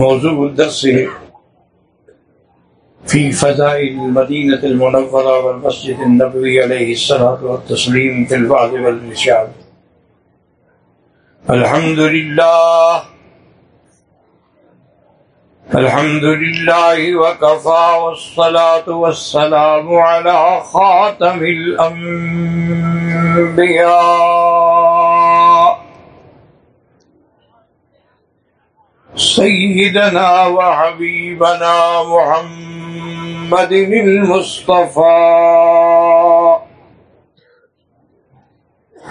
موضوع الدرس في فضائل المدينة المنورة والمسجد النبوي عليه الصلاة والتسليم في الوعد والإرشاد الحمد لله الحمد لله وكفى والصلاة والسلام على خاتم الأنبياء. سيدنا وحبيبنا محمد المصطفى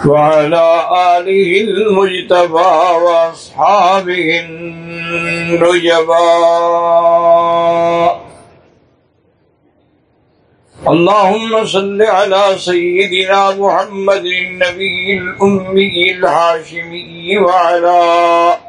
وعلى آله المجتبى وأصحابه النجبى اللهم صل على سيدنا محمد النبي الأمي الحاشمي وعلى آله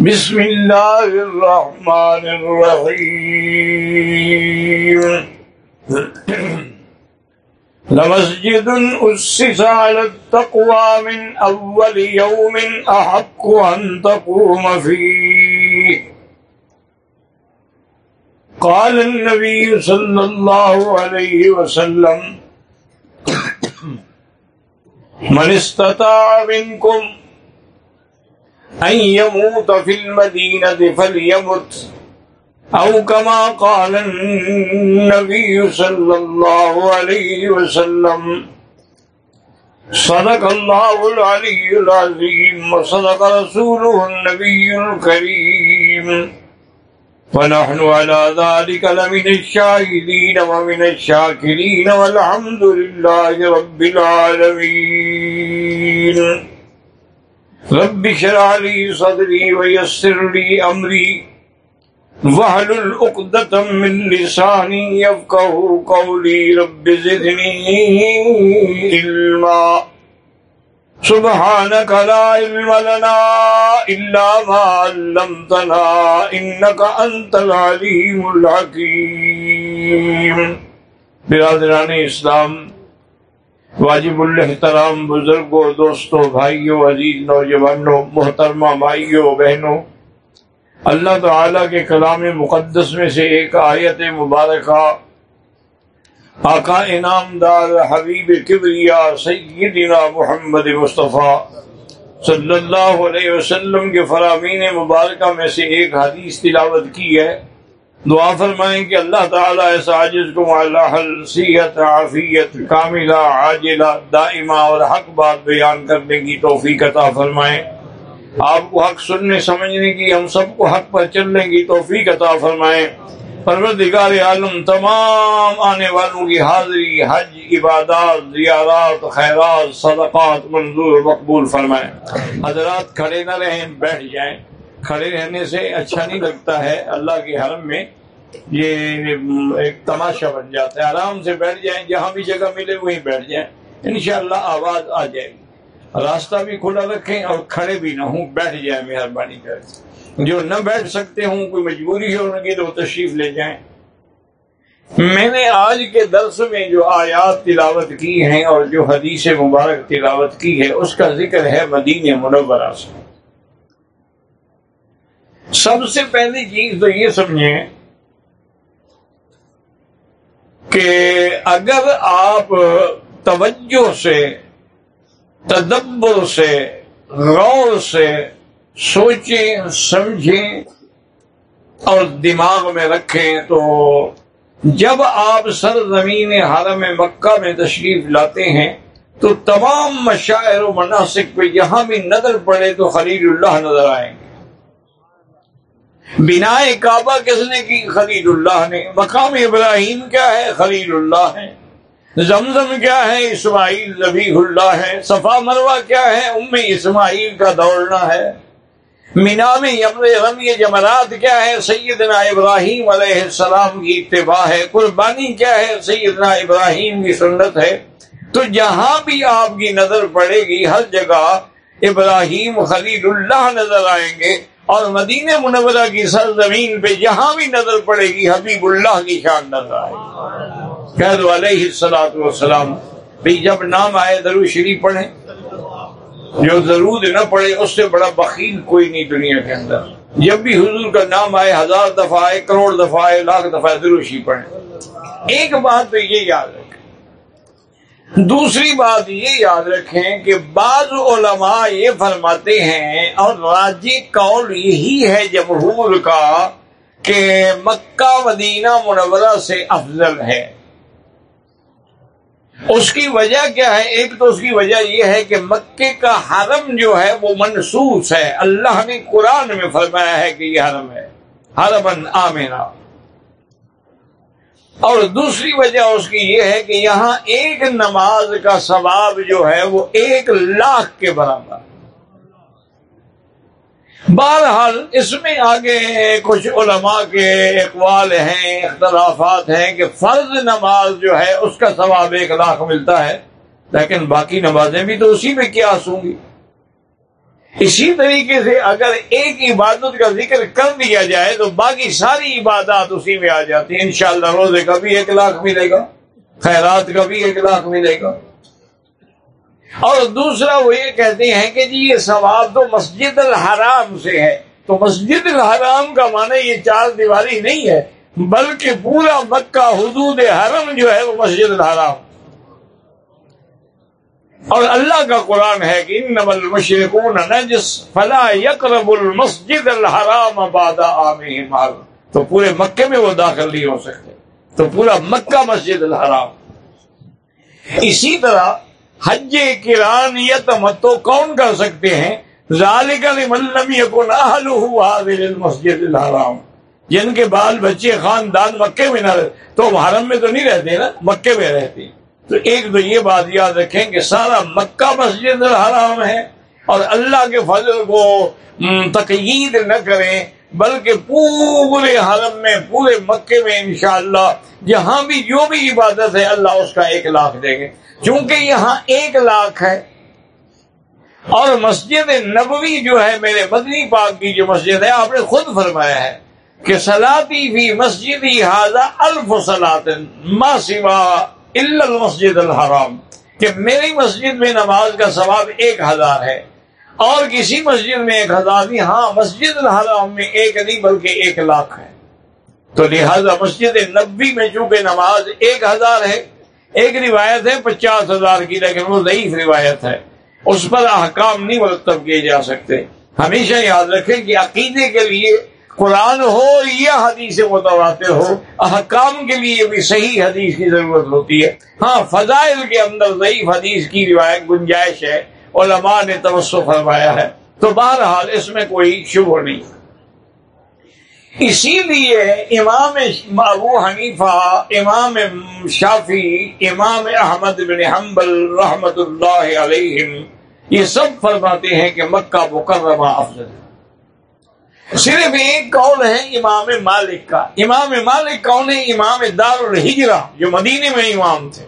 بسم الله الرحمن الرحيم لمسجد أسس على التقوى من أول يوم أحق أن تقوم فيه قال النبي صلى الله عليه وسلم من استطاع منكم أن يموت في المدينة فليمت أو كما قال النبي صلى الله عليه وسلم صدق الله العلي العظيم وصدق رسوله النبي الكريم ونحن على ذلك لمن الشاهدين ومن الشاكرين والحمد لله رب العالمين رب شرع لي صدري ويسر لي أمري وحل العقدة من لساني يفقه قولي رب زدني علما سبحانك لا علم لنا إلا ما علمتنا إنك أنت العليم الحكيم برادران اسلام واجب الاحترام بزرگوں، دوستوں، بھائیوں، عزیز نوجوانوں، محترمہ بھائیوں بہنوں، اللہ تعالی کے کلام مقدس میں سے ایک آیت مبارکہ، آقا انعام دار حبیب کبریا سیدنا محمد مصطفیٰ صلی اللہ علیہ وسلم کے فرامین مبارکہ میں سے ایک حدیث تلاوت کی ہے۔ دعا فرمائیں کہ اللہ تعالیٰ ایسا عاجز کو اللہ عافیت، کاملہ، عاجلہ، دائمہ اور حق بات بیان کرنے کی توفیق عطا فرمائیں۔ آپ کو حق سننے، سمجھنے کی، ہم سب کو حق پر چلنے کی توفیق عطا فرمائیں۔ پروردگار عالم، تمام آنے والوں کی حاضری، حج، عبادات، زیارات، خیرات، صدقات منظور مقبول فرمائیں۔ حضرات کھڑے نہ رہیں، بیٹھ جائیں۔ کھڑے رہنے سے اچھا نہیں لگتا ہے، اللہ کے حرم میں یہ ایک تماشا بن جاتا ہے۔ آرام سے بیٹھ جائیں، جہاں بھی جگہ ملے وہیں بیٹھ جائیں۔ انشاءاللہ آواز آ جائے گی۔ راستہ بھی کھلا رکھیں اور کھڑے بھی نہ ہوں، بیٹھ جائیں مہربانی کر۔ جو نہ بیٹھ سکتے ہوں، کوئی مجبوری ہے ان کی تو تشریف لے جائیں۔ میں نے آج کے درس میں جو آیات تلاوت کی ہیں اور جو حدیث مبارک تلاوت کی ہے، اس کا ذکر ہے مدینہ منورہ سے۔ سب سے پہلی چیز تو یہ سمجھیں کہ اگر آپ توجہ سے، تدبر سے، غور سے سوچیں، سمجھیں اور دماغ میں رکھیں تو جب آپ سرزمین حرم مکہ میں تشریف لاتے ہیں تو تمام مشاعر و مناسب پہ جہاں بھی نظر پڑے تو خلیل اللہ نظر آئیں گے۔ بنا کعبہ کس نے کی؟ خلیل اللہ نے۔ مقام ابراہیم کیا ہے؟ خلیل اللہ ہے۔ زمزم کیا ہے؟ اسماعیل نبی اللہ ہے۔ صفا مروا کیا ہے؟ ام اسماعیل کا دوڑنا ہے۔ مینا میں یمن رمی جمرات کیا ہے؟ سیدنا ابراہیم علیہ السلام کی اتباع ہے۔ قربانی کیا ہے؟ سیدنا ابراہیم کی سنت ہے۔ تو جہاں بھی آپ کی نظر پڑے گی، ہر جگہ ابراہیم خلیل اللہ نظر آئیں گے۔ اور مدینہ منورہ کی سرزمین پہ جہاں بھی نظر پڑے گی، حبیب اللہ کی شان نظر آئے گی۔ خیر علیہ السلاۃ والسلام بھائی جب نام آئے درو شریف پڑھیں۔ جو ضرور نہ پڑے اس سے بڑا بخیل کوئی نہیں دنیا کے اندر۔ جب بھی حضور کا نام آئے، ہزار دفعہ آئے، کروڑ دفعہ آئے، لاکھ دفعہ دروشی پڑھیں۔ ایک بات تو یہ یاد رکھیں دوسری بات یہ یاد رکھیں کہ بعض علماء یہ فرماتے ہیں اور راجی قول یہی ہے جمہور کا کہ مکہ مدینہ منورہ سے افضل ہے۔ اس کی وجہ کیا ہے؟ ایک تو اس کی وجہ یہ ہے کہ مکے کا حرم جو ہے وہ منسوس ہے۔ اللہ نے قرآن میں فرمایا ہے کہ یہ حرم ہے۔ حرم آمینا اور دوسری وجہ اس کی یہ ہے کہ یہاں ایک نماز کا ثواب جو ہے وہ ایک لاکھ کے برابر بہرحال اس میں آگے کچھ علماء کے اقوال ہیں، اختلافات ہیں کہ فرض نماز جو ہے اس کا ثواب ایک لاکھ ملتا ہے، لیکن باقی نمازیں بھی تو اسی میں کیا ہوں گی۔ اسی طریقے سے اگر ایک عبادت کا ذکر کر دیا جائے تو باقی ساری عبادات اسی میں آ جاتی ہیں۔ انشاءاللہ روزے کا بھی ایک لاکھ ملے گا، خیرات کا بھی ایک لاکھ ملے گا۔ اور دوسرا وہ یہ کہتے ہیں کہ جی یہ ثواب تو مسجد الحرام سے ہے۔ تو مسجد الحرام کا معنی یہ چار دیواری نہیں ہے، بلکہ پورا مکہ حدود حرم جو ہے وہ مسجد الحرام۔ اور اللہ کا قرآن ہے کہ ان نمل مشرقون نجس فلا یقرب المسجد الحرام باد عام تو پورے مکے میں وہ داخل نہیں ہو سکتے۔ تو پورا مکہ مسجد الحرام۔ اسی طرح حج کرانیت متو کون کر سکتے ہیں؟ ذالک لمن یکن المسجد الحرام۔ جن کے بال بچے خاندان مکے میں نہ رہتے، تو حرم میں تو نہیں رہتے نا؟ مکے میں رہتے۔ تو ایک تو یہ بات یاد رکھیں کہ سارا مکہ مسجد الحرام ہے اور اللہ کے فضل کو تقید نہ کریں، بلکہ پورے حرم میں، پورے مکے میں انشاءاللہ جہاں بھی جو بھی عبادت ہے اللہ اس کا ایک لاکھ دیں گے۔ چونکہ یہاں ایک لاکھ ہے۔ اور مسجد نبوی جو ہے، میرے مدنی پاک کی جو مسجد ہے، آپ نے خود فرمایا ہے کہ سلاطی بھی مسجد الف سلاط ما سوا۔ المسجد الحرام، کہ میری مسجد میں نماز کا ثواب ایک ہزار ہے، اور کسی مسجد میں ایک ہزار نہیں ہاں مسجد الحرام میں ایک نہیں، بلکہ ایک لاکھ ہے۔ تو لہذا مسجد نبی میں چونکہ نماز ایک ہزار ہے، ایک روایت ہے، پچاس ہزار کی، لیکن وہ ضعیف روایت ہے۔ اس پر احکام نہیں مرتب کیے جا سکتے۔ ہمیشہ یاد رکھیں کہ عقیدے کے لیے قرآن ہو یا حدیث متواتر ہو، احکام کے لیے بھی صحیح حدیث کی ضرورت ہوتی ہے۔ ہاں فضائل کے اندر ضعیف حدیث کی روایت گنجائش ہے، علماء نے توسع فرمایا ہے۔ تو بہرحال اس میں کوئی شبہ نہیں۔ اسی لیے امام ابو حنیفہ، امام شافی امام احمد بن حنبل رحمت اللہ علیہ یہ سب فرماتے ہیں کہ مکہ مکرمہ افضل ہے۔ صرف ایک قول ہے امام مالک کا؟ امام مالک کون ہے؟ امام دار الحجرہ جو مدینے میں امام تھے۔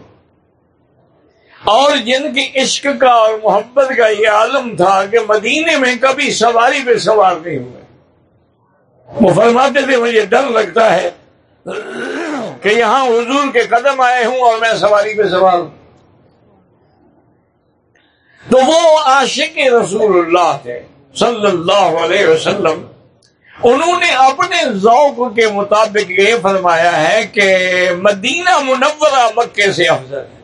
اور جن کی عشق کا اور محبت کا یہ عالم تھا کہ مدینے میں کبھی سواری پہ سوار نہیں ہوئے۔ وہ فرماتے تھے، مجھے ڈر لگتا ہے کہ یہاں حضور کے قدم آئے ہوں اور میں سواری پہ سوار ہوں۔ تو وہ عاشق رسول اللہ تھے، صلی اللہ علیہ وسلم۔ انہوں نے اپنے ذوق کے مطابق یہ فرمایا ہے کہ مدینہ منورہ مکے سے افضل ہے۔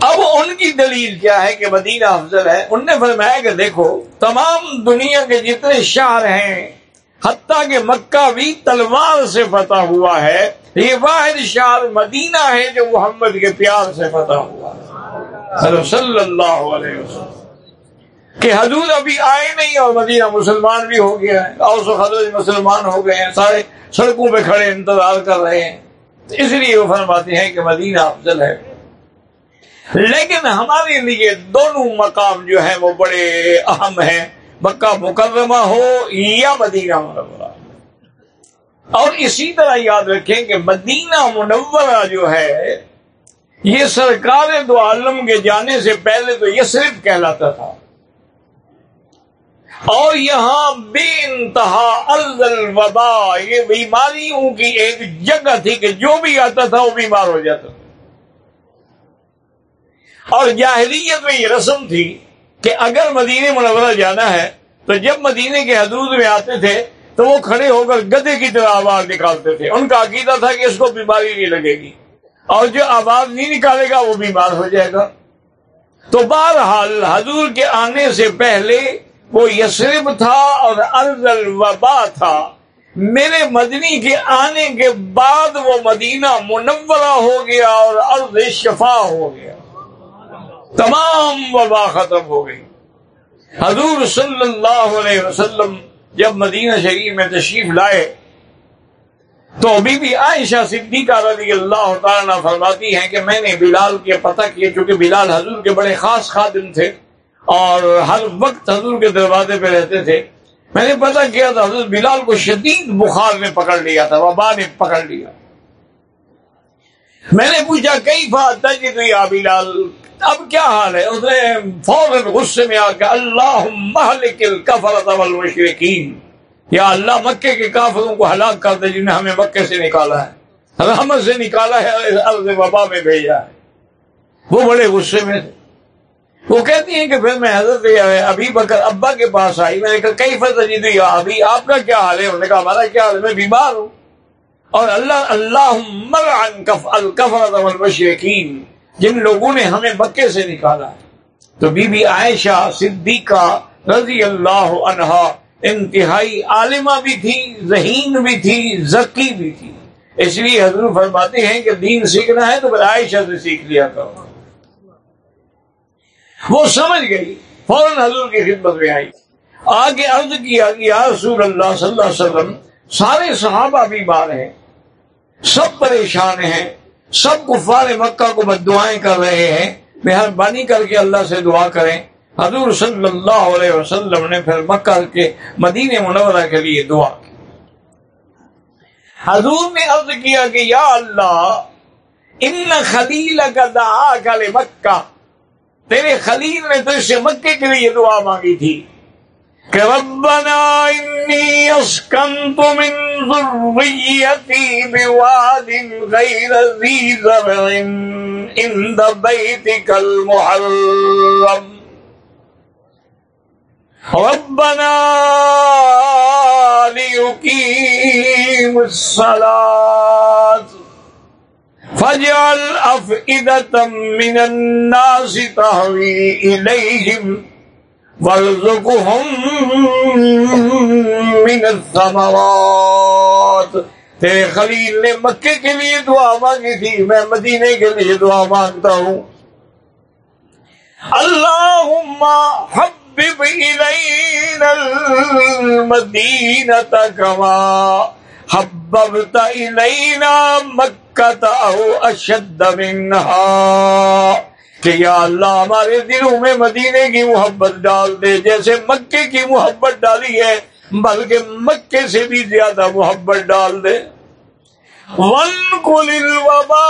اب ان کی دلیل کیا ہے کہ مدینہ افضل ہے؟ ان نے فرمایا کہ دیکھو، تمام دنیا کے جتنے شہر ہیں، حتیٰ کہ مکہ بھی تلوار سے فتح ہوا ہے۔ یہ واحد شہر مدینہ ہے جو محمد کے پیار سے فتح ہوا ہے۔ صلی اللہ علیہ وسلم۔ کہ حضور ابھی آئے نہیں اور مدینہ مسلمان بھی ہو گیا ہے اور سو حضرت مسلمان ہو گئے ہیں، سارے سڑکوں پہ کھڑے انتظار کر رہے ہیں۔ اس لیے وہ فرماتے ہیں کہ مدینہ افضل ہے۔ لیکن ہمارے لیے دونوں مقام جو ہیں وہ بڑے اہم ہیں۔ مکہ مکرمہ ہو یا مدینہ منورہ۔ اور اسی طرح یاد رکھیں کہ مدینہ منورہ جو ہے، یہ سرکار دو عالم کے جانے سے پہلے تو یہ صرف کہلاتا تھا۔ اور یہاں بے انتہا الوبا یہ بیماریوں کی ایک جگہ تھی کہ جو بھی آتا تھا وہ بیمار ہو جاتا تھا۔ اور جاہلیت میں یہ رسم تھی کہ اگر مدینہ منورہ جانا ہے، تو جب مدینے کے حدود میں آتے تھے، تو وہ کھڑے ہو کر گدے کی طرح آواز نکالتے تھے۔ ان کا عقیدہ تھا کہ اس کو بیماری نہیں لگے گی۔ اور جو آواز نہیں نکالے گا، وہ بیمار ہو جائے گا۔ تو بہرحال حضور کے آنے سے پہلے وہ یسرب تھا اور ارض الوبا تھا۔ میرے مدنی کے آنے کے بعد وہ مدینہ منورہ ہو گیا اور ارض شفا ہو گیا۔ تمام وبا ختم ہو گئی۔ حضور صلی اللہ علیہ وسلم جب مدینہ شریف میں تشریف لائے تو ابھی بھی عائشہ صدیقہ رضی اللہ تعالیٰ فرماتی ہیں کہ میں نے بلال کے پتہ کیا چونکہ بلال حضور کے بڑے خاص خادم تھے۔ اور ہر وقت حضور کے دروازے پہ رہتے تھے۔ میں نے پتہ کیا تھا حضرت بلال کو شدید بخار میں پکڑ لیا تھا، وبا نے پکڑ لیا۔ میں نے پوچھا کئی فاطا جی تو یا بلال؟ اب کیا حال ہے؟ اس نے فوراً غصے میں آ کے اللہ والمشرکین یا اللہ، مکے کے کافروں کو ہلاک کر دے جنہیں ہمیں مکے سے نکالا ہے۔ رحمت سے نکالا ہے وبا میں بھیجا ہے۔ وہ بڑے غصے میں تھے۔ وہ کہتی ہیں کہ پھر میں حضرت ابھی بکر ابا کے پاس آئی۔ میں نے کہا کئی فتح جی ابھی آپ کا کیا حال ہے؟ انہوں نے کہا، ہمارا کیا حال ہے؟ میں بیمار ہوں۔ اور اللہ اللہ الکفرت والمشرکین، جن لوگوں نے ہمیں مکے سے نکالا۔ ہے تو بی بی عائشہ صدیقہ رضی اللہ عنہا انتہائی عالمہ بھی تھی، ذہین بھی تھی، ذکی بھی تھی۔ اس لیے حضرت فرماتے ہیں کہ دین سیکھنا ہے تو پھر عائشہ سے سیکھ لیا کرو۔ وہ سمجھ گئی، فوراً حضور کی خدمت میں آئی۔ آگے عرض کیا کہ یا رسول اللہ صلی اللہ علیہ وسلم، سارے صحابہ بیمار ہیں، سب پریشان ہیں، سب کفار مکہ کو بد دعائیں کر رہے ہیں۔ مہربانی کر کے اللہ سے دعا کریں۔ حضور صلی اللہ علیہ وسلم نے پھر مکہ کے مدین منورہ کے لیے دعا کی۔ حضور نے عرض کیا کہ یا اللہ، ان خلیل کا دعا کل مکہ تیرے خلیل نے تو اس سے مکے کے لیے دعا مانگی تھی کہ ربنا انی اسکنت من ذریتی بواد غیر ذی زرع عند بیتک المحرم. ربنا لیقیم الصلاة. فجعل أفئدة من الناس تهوي إليهم وارزقهم من الثمرات. تیرے خلیل نے مکے کے لیے دعا مانگی تھی، میں مدینے کے لیے دعا مانگتا ہوں۔ اللہم حبب الینا المدینة کما حببت الینا مکہ اشد منہا کہ یا اللہ ہمارے دلوں میں مدینے کی محبت ڈال دے، جیسے مکے کی محبت ڈالی ہے، بلکہ مکے سے بھی زیادہ محبت ڈال دے۔ ون وبا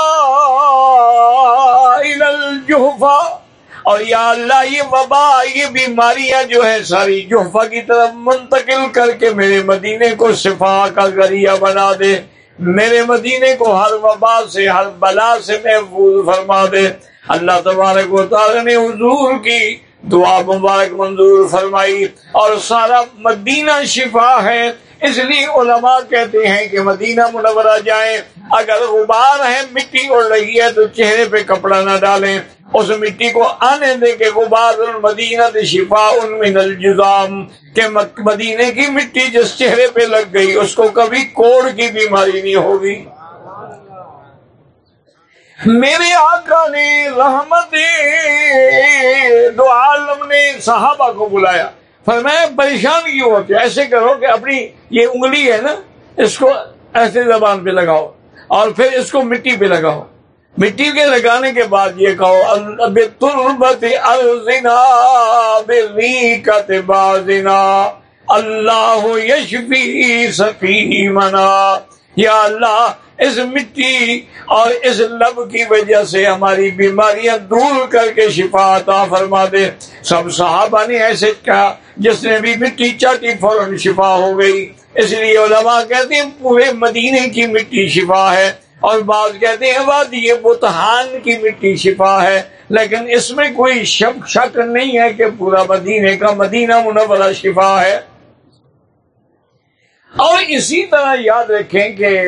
الجحفا اور یا اللہ، یہ وبا، یہ بیماریاں جو ہے ساری جوفا کی طرف منتقل کر کے میرے مدینے کو شفا کا ذریعہ بنا دے۔ میرے مدینے کو ہر وبا سے، ہر بلا سے محفوظ فرما دے۔ اللہ تبارک و تعالی نے حضور کی دعا مبارک منظور فرمائی اور سارا مدینہ شفا ہے۔ اس لیے علماء کہتے ہیں کہ مدینہ منورہ جائیں۔ اگر غبار ہے، مٹی اڑ رہی ہے تو چہرے پہ کپڑا نہ ڈالیں۔ اس مٹی کو آنے دے کے غبار المدینہ شفا ان من الجزام، کہ مدینے کی مٹی جس چہرے پہ لگ گئی، اس کو کبھی کوڑ کی بیماری نہیں ہوگی۔ میرے آقا نے رحمت دو عالم نے صحابہ کو بلایا۔ فرمایا پریشان کیوں ہوتے ایسے کرو کہ اپنی یہ انگلی ہے نا، اس کو ایسے زبان پہ لگاؤ اور پھر اس کو مٹی پہ لگاؤ۔ مٹی کے لگانے کے بعد یہ کہو تربت ارزنا بریقت بازنا، اللہ یشفی سفی منا یا اللہ، اس مٹی اور اس لب کی وجہ سے ہماری بیماریاں دور کر کے شفا عطا فرما دے۔ سب صحابہ نے ایسے کہا، جس نے بھی مٹی چاٹی فوراً شفا ہو گئی۔ اس لیے علماء کہتے ہیں، پورے مدینے کی مٹی شفا ہے۔ اور بعض کہتے ہیں بعد یہ بتحان کی مٹی شفا ہے، لیکن اس میں کوئی شک شک نہیں ہے کہ پورا مدینے کا مدینہ منورہ شفا ہے۔ اور اسی طرح یاد رکھیں کہ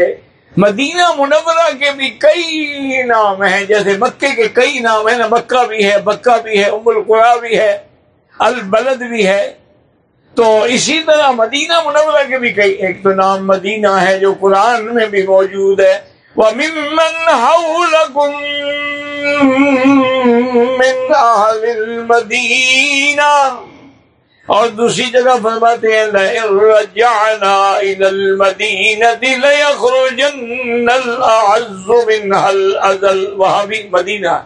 مدینہ منورہ کے بھی کئی نام ہیں، جیسے مکے کے کئی نام ہیں نا مکہ بھی ہے بکہ بھی ہے، ام القرا بھی ہے، البلد بھی ہے۔ تو اسی طرح مدینہ منورہ کے بھی کئی، ایک تو نام مدینہ ہے جو قرآن میں بھی موجود ہے۔ وَمِمَّنْ حَوْلَكُمْ مِنْ أَهْلِ الْمَدِينَةِ اور دوسری جگہ فرماتے ہیں، لئن رجعنا الى المدینہ لیخرجن الاعز منها الازل وہاں بھی مدینہ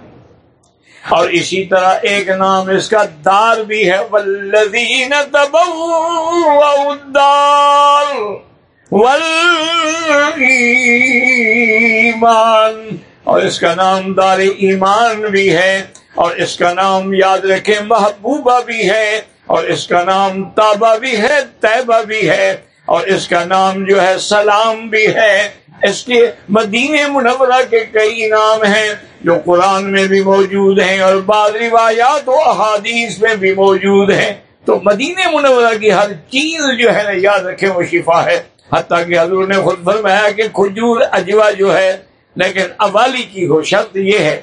اور اسی طرح ایک نام اس کا دار بھی ہے والذین تبوؤوا الدار۔ ایمان اور اس کا نام دار ایمان بھی ہے، اور اس کا نام یاد رکھے محبوبہ بھی ہے، اور اس کا نام تابہ بھی ہے، طیبہ بھی ہے، اور اس کا نام جو ہے سلام بھی ہے۔ اس کے مدین منورہ کے کئی نام ہیں جو قرآن میں بھی موجود ہیں، اور بعض روایات و احادیث میں بھی موجود ہیں۔ تو مدین منورہ کی ہر چیز جو ہے نا، یاد رکھے وہ شفا ہے۔ حتیٰ کہ حضور نے خود فرمایا کہ کھجور اجوا جو ہے، لیکن ابالی کی ہو شرط یہ ہے۔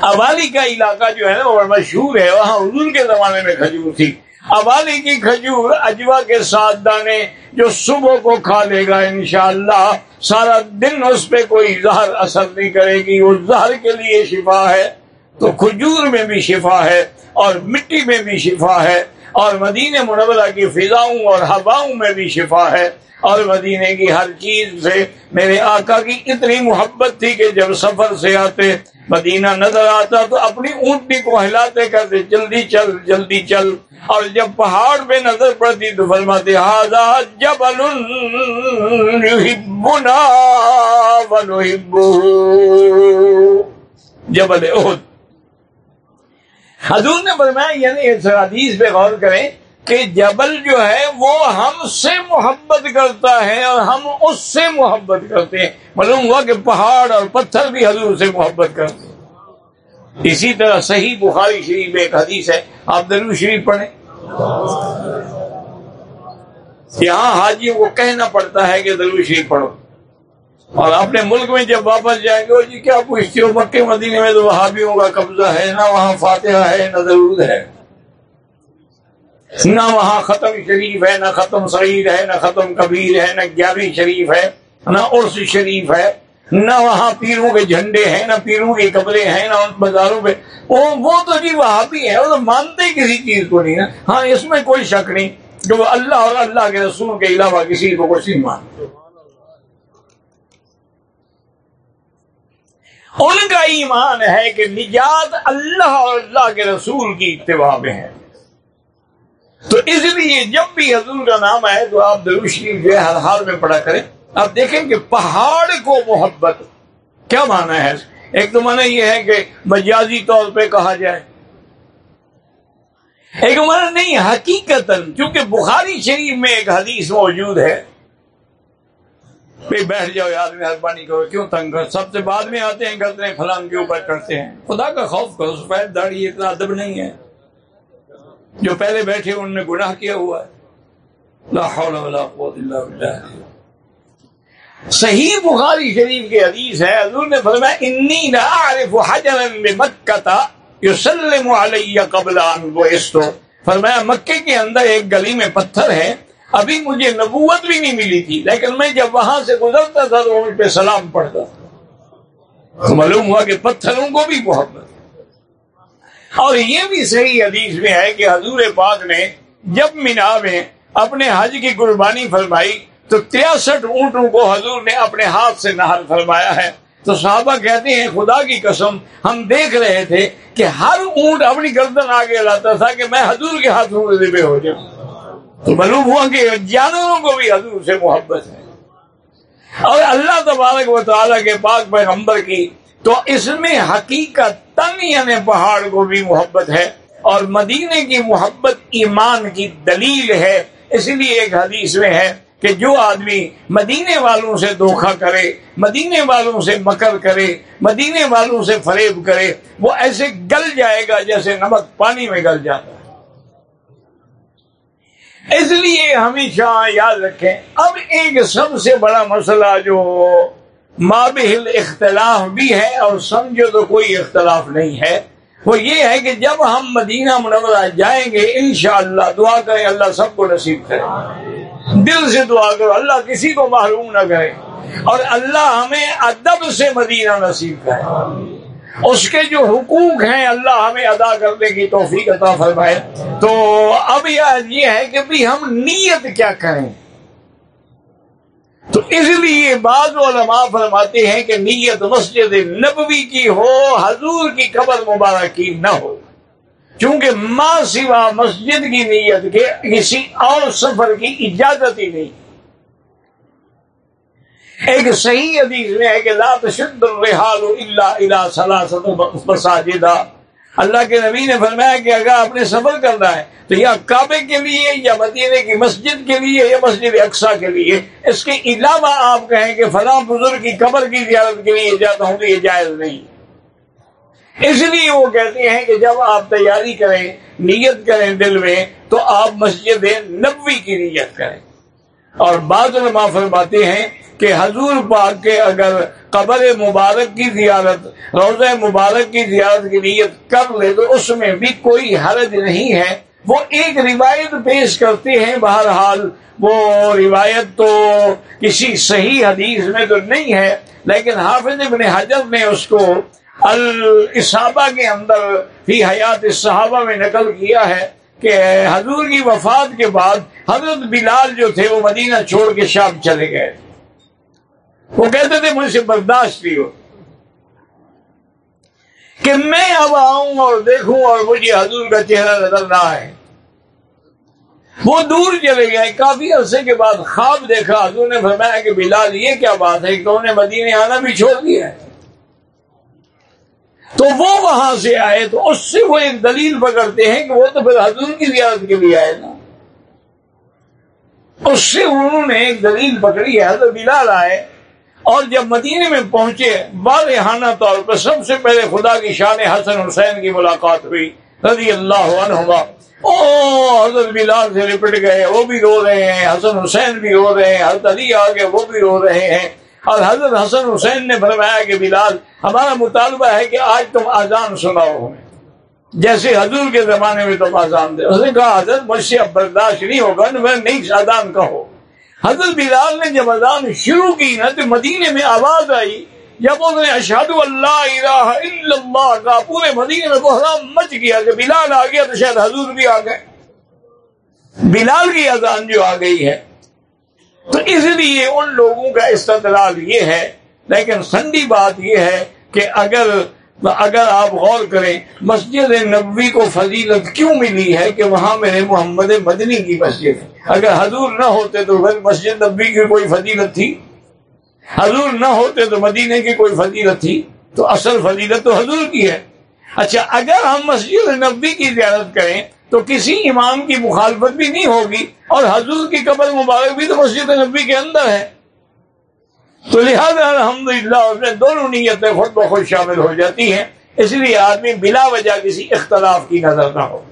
ابالی کا علاقہ جو ہے نا، وہ مشہور ہے، وہاں حضور کے زمانے میں کھجور تھی۔ ابالی کی کھجور اجوا کے ساتھ دانے جو صبح کو کھا لے گا انشاءاللہ، سارا دن اس پہ کوئی زہر اثر نہیں کرے گی۔ اس زہر کے لیے شفا ہے، تو کھجور میں بھی شفا ہے اور مٹی میں بھی شفا ہے۔ اور مدینہ منورہ کی فضاؤں اور ہواؤں میں بھی شفا ہے اور مدینے کی ہر چیز سے میرے آقا کی اتنی محبت تھی کہ جب سفر سے آتے مدینہ نظر آتا تو اپنی اونٹنی کو ہلاتے کرتے جلدی چل جلدی چل۔ اور جب پہاڑ پہ نظر پڑتی تو فرماتے ہاضا جبل يحبنا ونحبه. جبل احد۔ حضور نے فرمایا یعنی اس حدیث پہ غور کریں کہ جبل جو ہے وہ ہم سے محبت کرتا ہے اور ہم اس سے محبت کرتے ہیں۔ معلوم ہوا کہ پہاڑ اور پتھر بھی حضور سے محبت کرتے ہیں۔ اسی طرح صحیح بخاری شریف ایک حدیث ہے، آپ درو شریف پڑھیں۔ یہاں حاجیوں کو کہنا پڑتا ہے کہ درو شریف پڑھو۔ اور اپنے ملک میں جب واپس جائیں گے جی کیا پوچھتی ہو مکے مدینے میں تو وہابیوں کا قبضہ ہے، نہ وہاں فاتحہ ہے، نہ ضرور ہے۔ نہ وہاں ختم شریف ہے، نہ ختم سعید ہے، نہ ختم کبیر ہے، نہ گیارہویں شریف ہے، نہ عرس شریف ہے۔ نہ وہاں پیروں کے جھنڈے ہیں، نہ پیروں کے کپڑے ہیں، نہ ان بازاروں پہ۔ وہ تو جی وہاں بھی ہے وہ تو مانتے ہی کسی چیز کو نہیں نا۔ ہاں اس میں کوئی شک نہیں جو اللہ اور اللہ کے رسول کے علاوہ کسی کو کچھ نہیں مانتے۔ ان کا ایمان ہے کہ نجات اللہ اور اللہ کے رسول کی اتباع میں ہے۔ تو اس لیے جب بھی حضور کا نام آئے تو آپ دروشی جو ہے ہر حال میں پڑا کریں۔ آپ دیکھیں کہ پہاڑ کو محبت، کیا مانا ہے؟ ایک تو مانا یہ ہے کہ مجازی طور پہ کہا جائے۔ ایک مانا نہیں حقیقت کیونکہ بخاری شریف میں ایک حدیث موجود ہے۔ بیٹھ جاؤ یاد مہربانی کرو، کیوں تنگ کر؟ سب سے بعد میں آتے ہیں، کرتے ہیں کے اوپر کرتے ہیں۔ خدا کا خوف کرو، سفید داڑھی اتنا ادب نہیں ہے۔ جو پہلے بیٹھے ان نے گناہ کیا ہوا ہے۔ لا حول ولا قوت الا باللہ۔ صحیح بخاری شریف کے حدیث ہے، حضور نے فرمایا، انی لا اعرف حجرا بمکہ یسلم علی قبل ان بعثت. فرمایا، مکے کے اندر ایک گلی میں پتھر ہے ابھی مجھے نبوت بھی نہیں ملی تھی، لیکن میں جب وہاں سے گزرتا تھا تو مجھ پہ سلام پڑھتا تھا۔ معلوم ہوا کہ پتھروں کو بھی محبت اور یہ بھی صحیح حدیث میں ہے کہ حضور پاک نے جب مینا میں اپنے حج کی قربانی فرمائی تو تریاسٹھ اونٹوں کو حضور نے اپنے ہاتھ سے نہر فرمایا ہے۔ تو صحابہ کہتے ہیں، خدا کی قسم، ہم دیکھ رہے تھے کہ ہر اونٹ اپنی گردن آگے لاتا تھا کہ میں حضور کے ہاتھوں میں ذبح ہو جاؤں۔ تو معلوم ہوا کہ جانوروں کو بھی حضور سے محبت ہے۔ اور اللہ تبارک و تعالیٰ کے پاک پیغمبر کی تو اس میں حقیقت تن یعنی پہاڑ کو بھی محبت ہے اور مدینے کی محبت ایمان کی دلیل ہے۔ اس لیے ایک حدیث میں ہے کہ جو آدمی مدینے والوں سے دھوکھا کرے، مدینے والوں سے مکر کرے، مدینے والوں سے فریب کرے، وہ ایسے گل جائے گا جیسے نمک پانی میں گل جاتا ہے۔ اس لیے ہمیشہ یاد رکھیں، اب ایک سب سے بڑا مسئلہ جو مابل اختلاف بھی ہے اور سمجھو تو کوئی اختلاف نہیں ہے، وہ یہ ہے کہ جب ہم مدینہ منورہ جائیں گے، انشاءاللہ دعا کریں، اللہ سب کو نصیب کرے۔ دل سے دعا کرو، اللہ کسی کو محروم نہ کرے۔ اور اللہ ہمیں ادب سے مدینہ نصیب کرے۔ اس کے جو حقوق ہیں اللہ ہمیں ادا کرنے کی توفیق عطا فرمائے۔ تو اب یہ ہے کہ بھی ہم نیت کیا کریں۔ تو اس لیے بعض علماء فرماتے ہیں کہ نیت مسجد نبوی کی ہو، حضور کی قبر مبارک کی نہ ہو۔ چونکہ ماں سوا مسجد کی نیت کے کسی اور سفر کی اجازت ہی نہیں۔ ایک صحیح حدیث میں ہے کہ لا تشد الرحال الا الى ثلاثه مساجد اللہ کے نبی نے فرمایا کہ اگر آپ نے سفر کرنا ہے تو یا کعبے کے لیے، یا مدینے کی مسجد کے لیے، یا مسجد اقسا کے لیے۔ اس کے علاوہ آپ کہیں کہ فلاں بزرگ کی قبر کی زیارت کے لیے جاتا ہوں تو یہ جائز نہیں۔ اس لیے وہ کہتے ہیں کہ جب آپ تیاری کریں، نیت کریں دل میں، تو آپ مسجد نبوی کی نیت کریں۔ اور بعض علماء فرماتے ہیں کہ حضور پاک کے اگر قبر مبارک کی زیارت روزہ مبارک کی زیارت کی نیت کر لے تو اس میں بھی کوئی حرج نہیں ہے۔ وہ ایک روایت پیش کرتے ہیں، بہرحال وہ روایت تو کسی صحیح حدیث میں تو نہیں ہے، لیکن حافظ ابن حجر نے اس کو الصحابہ کے اندر ہی حیات صحابہ میں نقل کیا ہے۔ کہ حضور کی وفات کے بعد حضرت بلال جو تھے وہ مدینہ چھوڑ کے شام چلے گئے۔ وہ کہتے تھے، مجھ سے برداشت بھی ہو کہ میں اب آؤں اور دیکھوں اور مجھے حضور کا چہرہ نظر نہ آئے۔ وہ دور چلے گئے۔ کافی عرصے کے بعد خواب دیکھا۔ حضور نے فرمایا کہ بلال، یہ کیا بات ہے؟ کہ انہوں نے مدینے آنا بھی چھوڑ دیا ہے۔ تو وہ وہاں سے آئے تو اس سے وہ ایک دلیل پکڑتے ہیں کہ وہ تو پھر حضور کی زیارت کے لیے آئے نا۔ اس سے انہوں نے ایک دلیل پکڑی ہے، حضرت بلال آئے اور جب مدینے میں پہنچے بالحانہ طور پر سب سے پہلے خدا کی شان حسن حسین کی ملاقات ہوئی، رضی اللہ عنہما۔ او، حضرت بلال سے لپٹ گئے، وہ بھی رو رہے ہیں، حسن حسین بھی رو رہے ہیں، حضرت علی آگے وہ بھی رو رہے ہیں۔ اور حضرت حسن حسین نے فرمایا کہ بلال، ہمارا مطالبہ ہے کہ آج تم آزان سناؤ ہمیں۔ جیسے حضور کے زمانے میں تم آزان دے، اس نے کہا، حضرت مجھ سے اب برداشت نہیں ہوگا میں نہیں آزان کہو۔ حضرت بلال نے جب اذان شروع کی نا تو مدینے میں آواز آئی، جب انہوں نے اشہد اللہ الہ الا اللہ کا پورے مدینے میں بحرام مچ گیا کہ بلال آ گیا تو شاید حضور بھی آ گئے بلال کی اذان جو آ گئی ہے تو اس لیے ان لوگوں کا استدلال یہ ہے، لیکن سنڈی بات یہ ہے کہ اگر اگر آپ غور کریں، مسجد نبوی کو فضیلت کیوں ملی ہے کہ وہاں میرے محمد مدنی کی مسجد ہے؟ اگر حضور نہ ہوتے تو پھر مسجد نبوی کی کوئی فضیلت تھی؟ حضور نہ ہوتے تو مدینے کی کوئی فضیلت تھی؟ تو اصل فضیلت تو حضور کی ہے۔ اچھا اگر ہم مسجد نبوی کی زیارت کریں تو کسی امام کی مخالفت بھی نہیں ہوگی اور حضور کی قبر مبارک بھی تو مسجد نبوی کے اندر ہے۔ تو لہٰذا الحمد للہ اس میں دونوں نیتیں خود بخود شامل ہو جاتی ہیں۔ اس لیے آدمی بلا وجہ کسی اختلاف کی نظر نہ ہو۔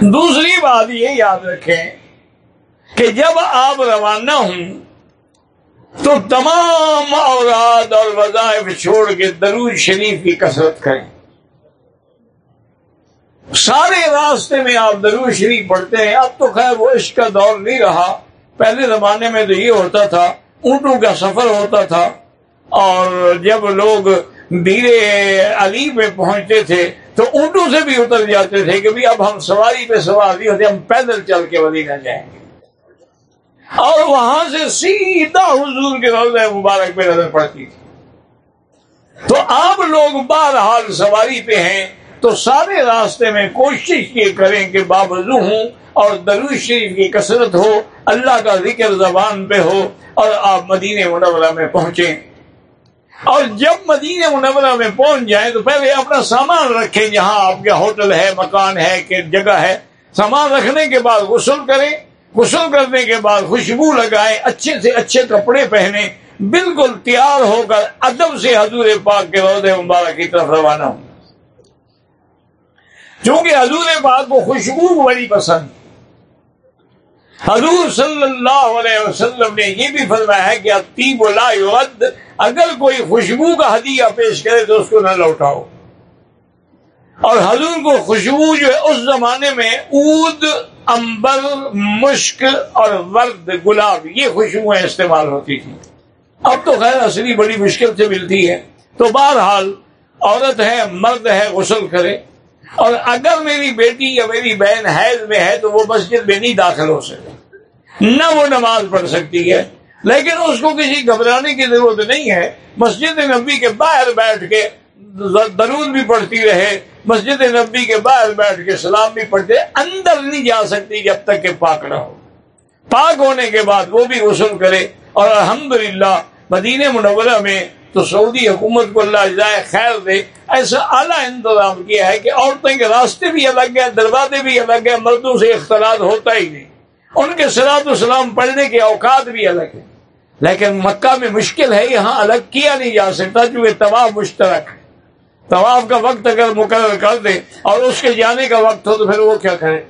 دوسری بات یہ یاد رکھیں کہ جب آپ روانہ ہوں تو تمام اوراد اور وظائف چھوڑ کے درود شریف کی کثرت کریں۔ سارے راستے میں آپ درود شریف پڑھتے ہیں۔ اب تو خیر وہ عشق کا دور نہیں رہا۔ پہلے زمانے میں تو یہ ہوتا تھا، اونٹوں کا سفر ہوتا تھا۔ اور جب لوگ بیرے علی میں پہنچتے تھے، تو اونٹوں سے بھی اتر جاتے تھے کہ اب ہم سواری پہ سوار نہیں ہوتے، ہم پیدل چل کے مدینہ جائیں گے۔ اور وہاں سے سیدھا حضور کے روزہ مبارک پہ نظر پڑتی تھی۔ تو آپ لوگ بہرحال سواری پہ ہیں۔ تو سارے راستے میں کوشش یہ کریں کہ بابزو ہوں اور درو شریف کی کثرت ہو، اللہ کا ذکر زبان پہ ہو اور آپ مدینہ منورہ میں پہنچیں۔ اور جب مدینہ منورہ میں پہنچ جائیں تو پہلے اپنا سامان رکھیں جہاں آپ کے ہوٹل ہے، مکان ہے، کہ جگہ ہے۔ سامان رکھنے کے بعد غسل کریں۔ غسل کرنے کے بعد خوشبو لگائیں، اچھے سے اچھے کپڑے پہنے بالکل تیار ہو کر ادب سے حضور پاک کے عہدے مبارک کی طرف روانہ ہوں۔ چونکہ حضور پاک کو خوشبو بڑی پسند حضور صلی اللہ علیہ وسلم نے یہ بھی فرمایا ہے کہ اتیب لا یرد اگر کوئی خوشبو کا ہدیہ پیش کرے تو اس کو نہ لوٹاؤ۔ اور حضور کو خوشبو جو ہے اس زمانے میں اود امبر مشک اور ورد، گلاب، یہ خوشبوئیں استعمال ہوتی تھی اب تو خیر، اصلی بڑی مشکل سے ملتی ہے۔ تو بہرحال، عورت ہے، مرد ہے، غسل کرے۔ اور اگر میری بیٹی یا میری بہن حیض میں ہے تو وہ مسجد میں نہیں داخل ہو سکے نہ وہ نماز پڑھ سکتی ہے، لیکن اس کو کسی گھبرانے کی ضرورت نہیں ہے۔ مسجد نبی کے باہر بیٹھ کے درود بھی پڑھتی رہے، مسجد نبی کے باہر بیٹھ کے سلام بھی پڑھتے، اندر نہیں جا سکتی جب تک کہ پاک نہ ہو۔ پاک ہونے کے بعد وہ بھی غسل کرے۔ اور الحمدللہ، مدینہ منورہ میں تو سعودی حکومت کو اللہ جائے خیر دے۔ ایسا اعلیٰ انتظام کیا ہے کہ عورتوں کے راستے بھی الگ ہیں، دروازے بھی الگ ہیں، مردوں سے اختلاط ہوتا ہی نہیں۔ ان کے سلاط السلام پڑھنے کے اوقات بھی الگ ہیں۔ لیکن مکہ میں مشکل ہے، یہاں الگ کیا نہیں جا سکتا، چونکہ طواف مشترک ہے۔ طواف کا وقت اگر مقرر کر دے اور اس کے جانے کا وقت ہو تو پھر وہ کیا کرے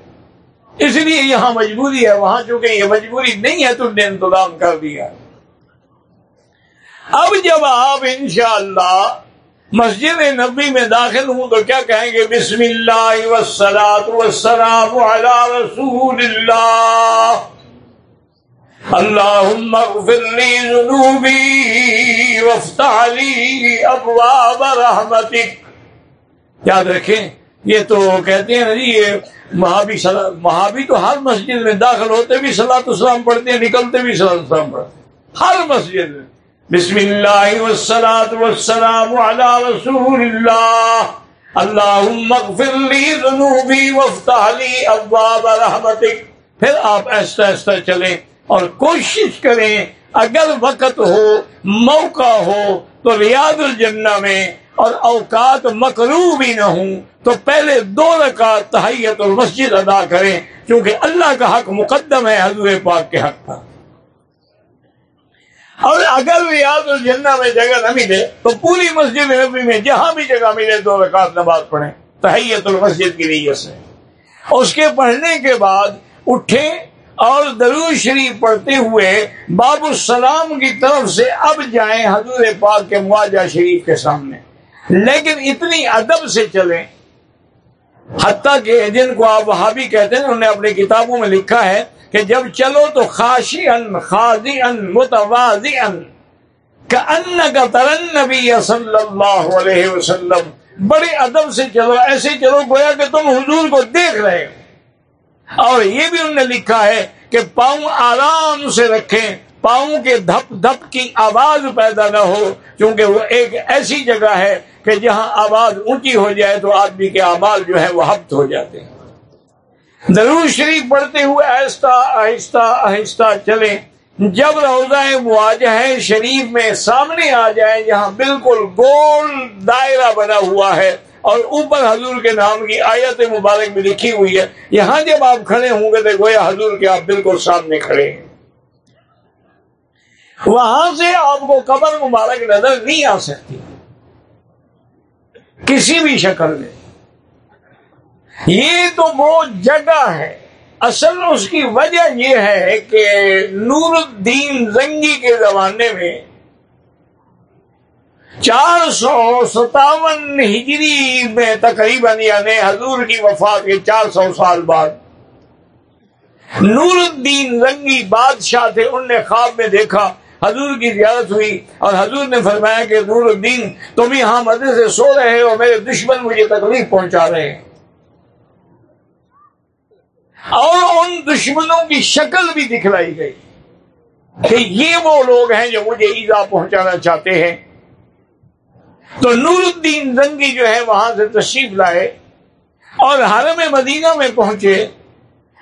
اس لیے یہاں مجبوری ہے، وہاں چونکہ یہ مجبوری نہیں ہے تو نے انتظام کر دیا۔ اب جب آپ انشاءاللہ مسجد نبی میں داخل ہوں تو کیا کہیں گے؟ بسم اللہ وسلاۃ وسلام علی رسول اللہ۔ اللهم اغفر لي ذنوبي وافتح لي ابواب رحمتك یاد رکھیں، یہ تو کہتے ہیں جی یہ مہابی مہابی تو ہر مسجد میں داخل ہوتے بھی صلاح السلام پڑھتے ہیں، نکلتے بھی صلاح السلام پڑھتے ہیں۔ ہر مسجد میں۔ بسم اللہ والصلاة والسلام على رسول اللہ. اللہم اغفر لی ذنوبی وافتح لی ابواب رحمتک. پھر آپ ایسا ایسا چلیں اور کوشش کریں اگر وقت ہو، موقع ہو تو ریاض الجنہ میں اور اوقات مکرو بھی نہ ہوں تو پہلے دو رکعت تحیت المسجد ادا کریں کیونکہ اللہ کا حق مقدم ہے، حضور پاک کے حق کا اور اگر ریاض الجنہ میں جگہ نہ ملے تو پوری مسجد نبی میں جہاں بھی جگہ ملے دو رکعت نماز پڑھیں تحیت المسجد کی نیت سے۔ اس کے پڑھنے کے بعد اٹھے اور درو شریف پڑھتے ہوئے باب السلام کی طرف سے اب جائیں حضور پاک کے مواجہ شریف کے سامنے۔ لیکن اتنی ادب سے چلیں، حتیٰ کہ جن کو آپ وہاں بھی کہتے ہیں، انہوں نے اپنی کتابوں میں لکھا ہے کہ جب چلو تو خاشی ان خاضی ان متوازی ان کا ان کا ترن نبی صلی اللہ علیہ وسلم۔ بڑے ادب سے چلو، ایسے چلو گویا کہ تم حضور کو دیکھ رہے ہو۔ اور یہ بھی انہوں نے لکھا ہے کہ پاؤں آرام سے رکھیں، پاؤں کے دھپ دھپ کی آواز پیدا نہ ہو، کیونکہ وہ ایک ایسی جگہ ہے کہ جہاں آواز اونچی ہو جائے تو آدمی کے آواز جو ہے وہ ہفت ہو جاتے ہیں۔ ضرور شریف پڑھتے ہوئے آہستہ آہستہ آہستہ چلیں۔ جب روزہ مواجہ شریف میں سامنے آ جائیں جہاں بالکل گول دائرہ بنا ہوا ہے۔ اور اوپر حضور کے نام کی آیت مبارک بھی لکھی ہوئی ہے۔ یہاں جب آپ کھڑے ہوں گے تو گویا حضور کے آپ بالکل سامنے کھڑے ہیں۔ وہاں سے آپ کو قبر مبارک نظر نہیں آ سکتی۔ کسی بھی شکل میں۔ یہ تو وہ جگہ ہے۔ اصل اس کی وجہ یہ ہے کہ نور الدین زنگی کے زمانے میں چار سو ستاون ہجری میں تقریباً یعنی حضور کی وفات کے چار سو سال بعد نور الدین زنگی بادشاہ تھے۔ ان نے خواب میں دیکھا، حضور کی زیارت ہوئی اور حضور نے فرمایا کہ نور الدین، تم یہاں مدد سے سو رہے ہو میرے دشمن مجھے تکلیف پہنچا رہے ہیں۔ اور ان دشمنوں کی شکل بھی دکھلائی گئی کہ یہ وہ لوگ ہیں جو مجھے ایزا پہنچانا چاہتے ہیں۔ تو نور الدین زنگی جو ہے وہاں سے تشریف لائے اور حرم مدینہ میں پہنچے۔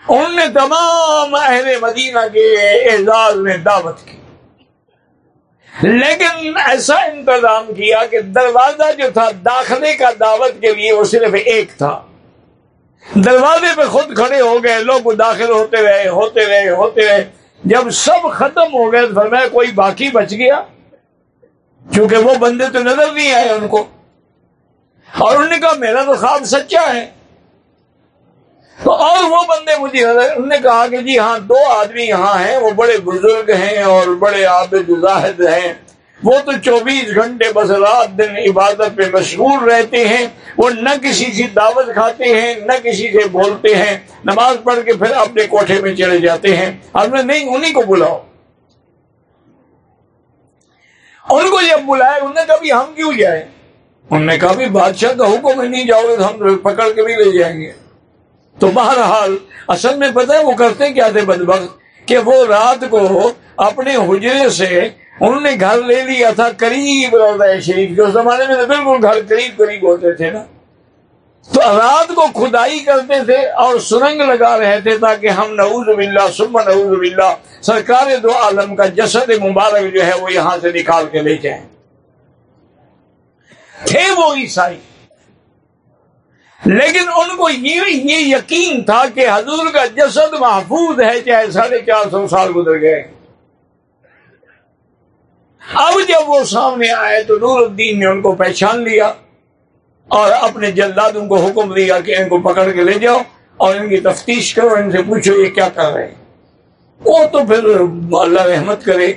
انہوں نے تمام اہل مدینہ کے اعزاز میں دعوت کی۔ لیکن ایسا انتظام کیا کہ دروازہ جو تھا داخلے کا دعوت کے لیے وہ صرف ایک تھا۔ دروازے پہ خود کھڑے ہو گئے، لوگ داخل ہوتے رہے ہوتے رہے ہوتے رہے۔ جب سب ختم ہو گئے تو میں کوئی باقی بچ گیا؟ کیونکہ وہ بندے تو نظر نہیں آئے ان کو۔ اور انہوں نے کہا، میرا تو خواب سچا ہے۔ تو اور وہ بندے مجھے انہوں نے کہا کہ جی ہاں دو آدمی یہاں ہیں، وہ بڑے بزرگ ہیں اور بڑے عابد زاہد ہیں۔ وہ تو چوبیس گھنٹے بس رات دن عبادت پہ مشغول رہتے ہیں، وہ نہ کسی کی دعوت کھاتے ہیں، نہ کسی سے بولتے ہیں۔ نماز پڑھ کے پھر اپنے کوٹھے میں چلے جاتے ہیں۔ اور میں نہیں، انہیں کو بلاؤ۔ ان کو جب بلایا انہوں نے کہا ہم کیوں جائیں؟ انہوں نے کہا بھی بادشاہ کا حکم نہیں جاؤ گے تو ہم پکڑ کے بھی لے جائیں گے۔ تو بہرحال، اصل میں پتہ ہے وہ کرتے کیا تھے بد کہ وہ رات کو اپنے حجرے سے انہوں نے گھر لے لیا تھا، قریب شریف کے اس زمانے میں تو بالکل گھر قریب قریب ہوتے تھے نا۔ تو رات کو کھدائی کرتے تھے اور سرنگ لگا رہے تھے تاکہ ہم نعوذ باللہ، ثم نعوذ باللہ، سرکار دو عالم کا جسد مبارک جو ہے وہ یہاں سے نکال کے لے جائیں تھے وہ عیسائی۔ لیکن ان کو یہ یقین تھا کہ حضور کا جسد محفوظ ہے چاہے ساڑھے چار سو سال گزر گئے۔ اب جب وہ سامنے آئے تو نور الدین نے ان کو پہچان لیا اور اپنے جلدادوں کو حکم دیا کہ ان کو پکڑ کے لے جاؤ اور ان کی تفتیش کرو، ان سے پوچھو یہ کیا کر رہے ہیں۔ وہ تو پھر اللہ رحمت کرے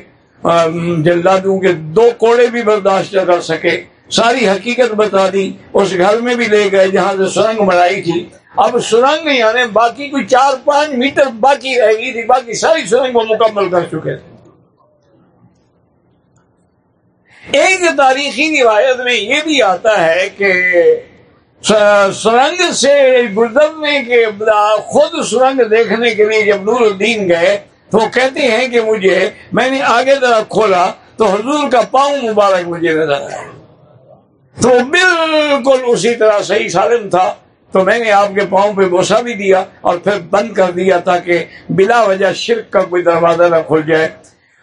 جلدادوں کے دو کوڑے بھی برداشت کر سکے۔ ساری حقیقت بتا دی، اس گھر میں بھی لے گئے جہاں سے سرنگ بنائی تھی۔ اب سرنگ یعنی باقی کوئی چار پانچ میٹر باقی رہ گئی تھی، باقی ساری سرنگ وہ مکمل کر چکے تھے۔ ایک تاریخی روایت میں یہ بھی آتا ہے کہ سرنگ سے گزرنے کے خود سرنگ دیکھنے کے لیے جب نور الدین گئے تو وہ کہتے ہیں کہ مجھے میں نے آگے طرف کھولا تو حضور کا پاؤں مبارک مجھے نظر آیا۔ تو بالکل اسی طرح صحیح سالم تھا۔ تو میں نے آپ کے پاؤں پہ بوسا بھی دیا اور پھر بند کر دیا تاکہ بلا وجہ شرک کا کوئی دروازہ نہ کھل جائے۔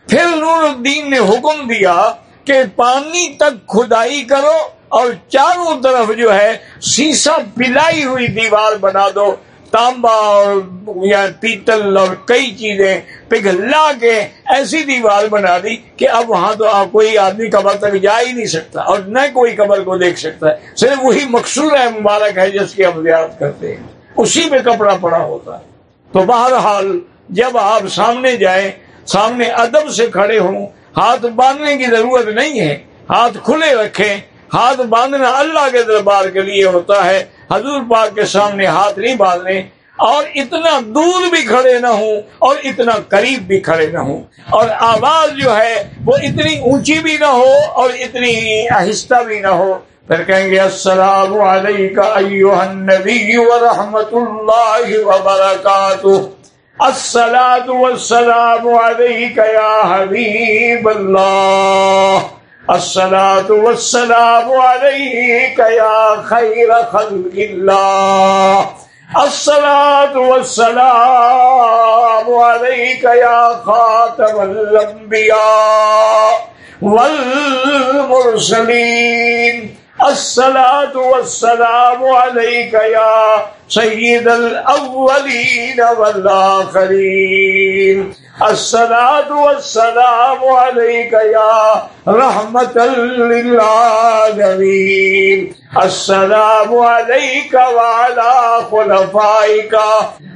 پھر نور الدین نے حکم دیا کہ پانی تک کھدائی کرو اور چاروں طرف جو ہے سیسا پلائی ہوئی دیوار بنا دو، تانبا اور یا پیتل اور کئی چیزیں پگھلا کے ایسی دیوار بنا دی کہ اب وہاں تو آپ کوئی آدمی قبر تک جا ہی نہیں سکتا اور نہ کوئی قبر کو دیکھ سکتا ہے۔ صرف وہی مقصور ہے مبارک ہے جس کی ہم زیارت کرتے ہیں۔ اسی میں کپڑا پڑا ہوتا ہے۔ تو بہرحال جب آپ سامنے جائیں، سامنے ادب سے کھڑے ہوں ہاتھ باندھنے کی ضرورت نہیں ہے۔ ہاتھ کھلے رکھیں۔ ہاتھ باندھنا اللہ کے دربار کے لیے ہوتا ہے۔ حضور پاک کے سامنے ہاتھ نہیں باندھنے۔ اور اتنا دور بھی کھڑے نہ ہوں اور اتنا قریب بھی کھڑے نہ ہوں۔ اور آواز جو ہے وہ اتنی اونچی بھی نہ ہو اور اتنی آہستہ بھی نہ ہو۔ پھر کہیں گے، السلام علیکم النبی ورحمۃ اللہ وبرکاتہ۔ السلام والسلام عليك يا حبيب الله. الصلاة والسلام عليك يا خير خلق الله. الصلاة والسلام عليك يا خاتم الأنبياء والمرسلين. الصلاة والسلام عليك يا سید الاولین والآخرین الصلاة والسلام عليك يا رحمة للعالمين. السلام عليك وعلى خلفائك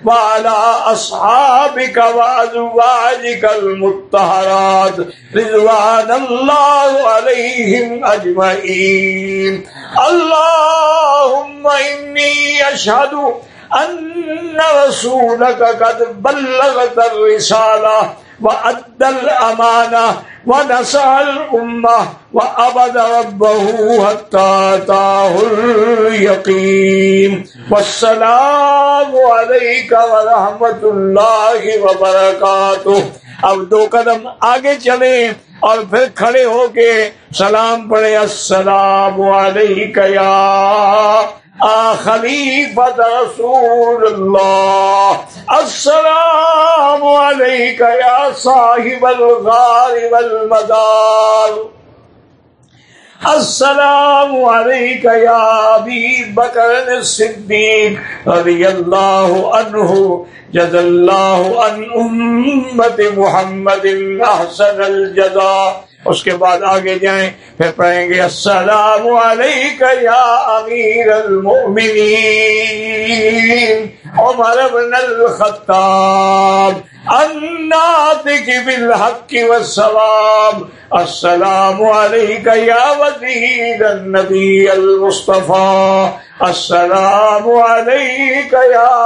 وعلى أصحابك وأزواجك المطهرات. رضوان الله عليهم أجمعين. اللهم إني أشهد أن رسولك قد بلغت الرسالة وأدى الأمانة ونسع الأمة وأبد ربه حتى أتاه اليقين. والسلام عليك ورحمة الله وبركاته. اب دو قدم آگے چلے اور پھر کھڑے ہو کے سلام پڑھے السلام علیکم یا خلیفت رسول اللہ، السلام علیکم یا صاحب الغار والمدار السلام علیکم یا ابی بکر الصدیق رضی اللہ عنہ، جز اللہ عن امت محمد احسن الجزا۔ اس کے بعد آگے جائیں، پھر پڑھیں گے، السلام علیکم یا امیر المؤمنین، عمر بن الخطاب، الناطق بالحق والثواب، السلام علیکم یا وزیر النبی المصطفى السلام علیکم یا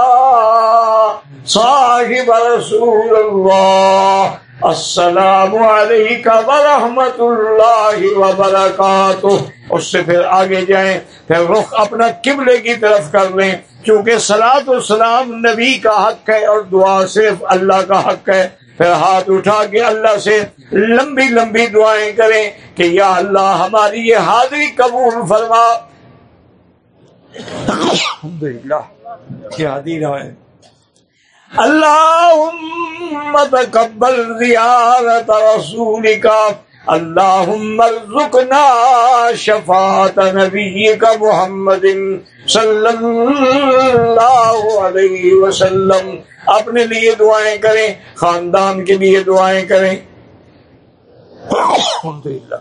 صاحب رسول اللہ السلام علیکم ورحمۃ اللہ وبرکاتہ۔ اس سے پھر آگے جائیں، پھر رخ اپنا قبلے کی طرف کر لیں، چونکہ سلاد السلام نبی کا حق ہے اور دعا صرف اللہ کا حق ہے۔ پھر ہاتھ اٹھا کے اللہ سے لمبی لمبی دعائیں کریں کہ یا اللہ ہماری یہ حاضری قبول فرما۔ الحمد للہ کیا ہے۔ اللهم تقبل زيارة رسولك. اللهم ارزقنا شفاعة نبيك محمد صلی اللہ علیہ وسلم. اپنے لیے دعائیں کریں، خاندان کے لیے دعائیں کریں۔ الحمدللہ۔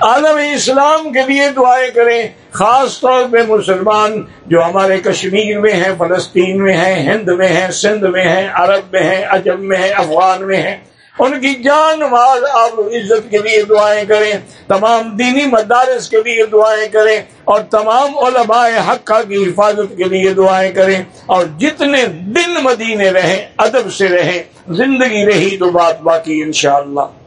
عالم اسلام کے لیے دعائیں کریں، خاص طور پہ مسلمان جو ہمارے کشمیر میں ہیں، فلسطین میں ہیں، ہند میں ہیں، سندھ میں ہیں، عرب میں ہیں، عجم میں ہیں، افغان میں ہیں۔ ان کی جان مال آپ عزت کے لیے دعائیں کریں، تمام دینی مدارس کے لیے دعائیں کریں، اور تمام علماء حقہ کی حفاظت کے لیے دعائیں کریں۔ اور جتنے دن مدینے رہیں، ادب سے رہیں، زندگی رہی تو بات باقی انشاءاللہ۔